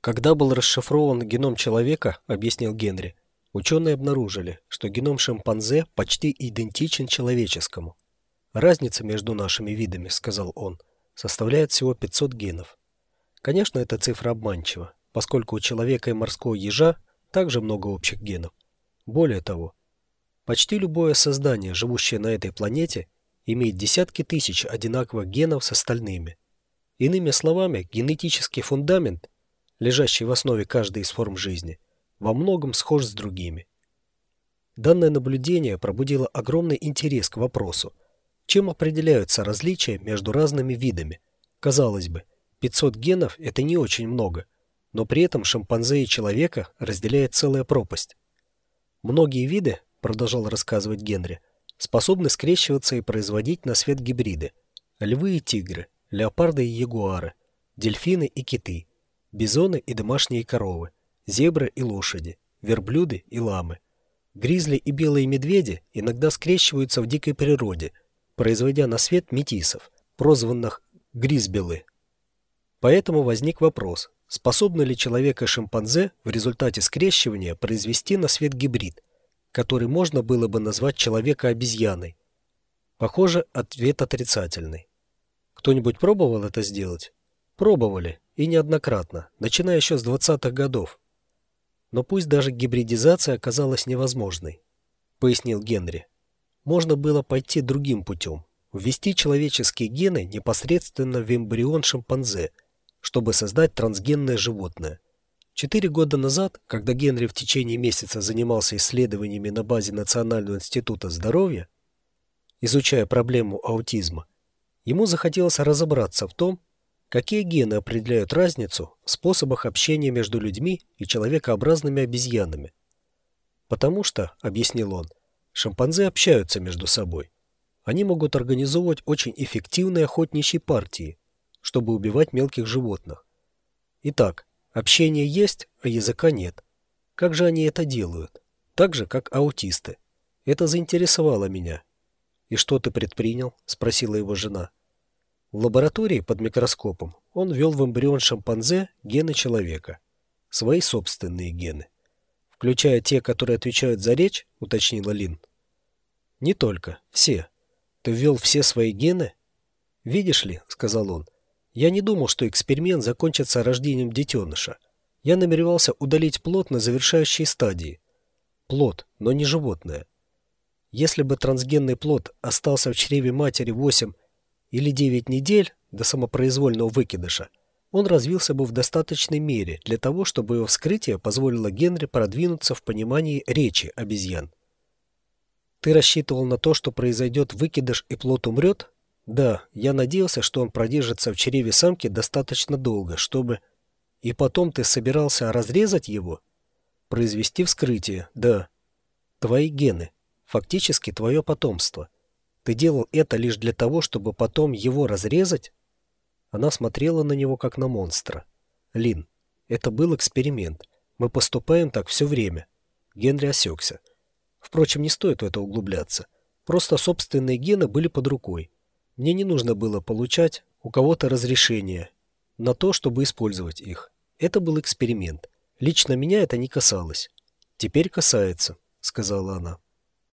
Когда был расшифрован геном человека, объяснил Генри, ученые обнаружили, что геном шимпанзе почти идентичен человеческому. Разница между нашими видами, сказал он, составляет всего 500 генов. Конечно, эта цифра обманчива, поскольку у человека и морского ежа также много общих генов. Более того, почти любое создание, живущее на этой планете, имеет десятки тысяч одинаковых генов с остальными. Иными словами, генетический фундамент, лежащий в основе каждой из форм жизни, во многом схож с другими. Данное наблюдение пробудило огромный интерес к вопросу, чем определяются различия между разными видами. Казалось бы, 500 генов – это не очень много, но при этом шимпанзе и человека разделяет целая пропасть. Многие виды, продолжал рассказывать Генри, способны скрещиваться и производить на свет гибриды. Львы и тигры, леопарды и ягуары, дельфины и киты, бизоны и домашние коровы, зебры и лошади, верблюды и ламы. Гризли и белые медведи иногда скрещиваются в дикой природе, производя на свет метисов, прозванных гризбелы. Поэтому возник вопрос, способны ли человек и шимпанзе в результате скрещивания произвести на свет гибрид, который можно было бы назвать человека-обезьяной? Похоже, ответ отрицательный. Кто-нибудь пробовал это сделать? Пробовали, и неоднократно, начиная еще с 20-х годов. Но пусть даже гибридизация оказалась невозможной, пояснил Генри. Можно было пойти другим путем, ввести человеческие гены непосредственно в эмбрион шимпанзе – чтобы создать трансгенное животное. Четыре года назад, когда Генри в течение месяца занимался исследованиями на базе Национального института здоровья, изучая проблему аутизма, ему захотелось разобраться в том, какие гены определяют разницу в способах общения между людьми и человекообразными обезьянами. Потому что, объяснил он, шимпанзе общаются между собой. Они могут организовывать очень эффективные охотничьи партии, чтобы убивать мелких животных. Итак, общение есть, а языка нет. Как же они это делают? Так же, как аутисты. Это заинтересовало меня. «И что ты предпринял?» – спросила его жена. В лаборатории под микроскопом он ввел в эмбрион шимпанзе гены человека. Свои собственные гены. Включая те, которые отвечают за речь, уточнила Лин. Не только, все. Ты ввел все свои гены? Видишь ли, сказал он, я не думал, что эксперимент закончится рождением детеныша. Я намеревался удалить плод на завершающей стадии. Плод, но не животное. Если бы трансгенный плод остался в чреве матери 8 или 9 недель до самопроизвольного выкидыша, он развился бы в достаточной мере для того, чтобы его вскрытие позволило Генри продвинуться в понимании речи обезьян. Ты рассчитывал на то, что произойдет выкидыш и плод умрет? Да, я надеялся, что он продержится в чреве самки достаточно долго, чтобы... И потом ты собирался разрезать его? Произвести вскрытие, да. Твои гены. Фактически твое потомство. Ты делал это лишь для того, чтобы потом его разрезать? Она смотрела на него, как на монстра. Лин, это был эксперимент. Мы поступаем так все время. Генри осекся. Впрочем, не стоит в это углубляться. Просто собственные гены были под рукой. Мне не нужно было получать у кого-то разрешение на то, чтобы использовать их. Это был эксперимент. Лично меня это не касалось. Теперь касается, сказала она.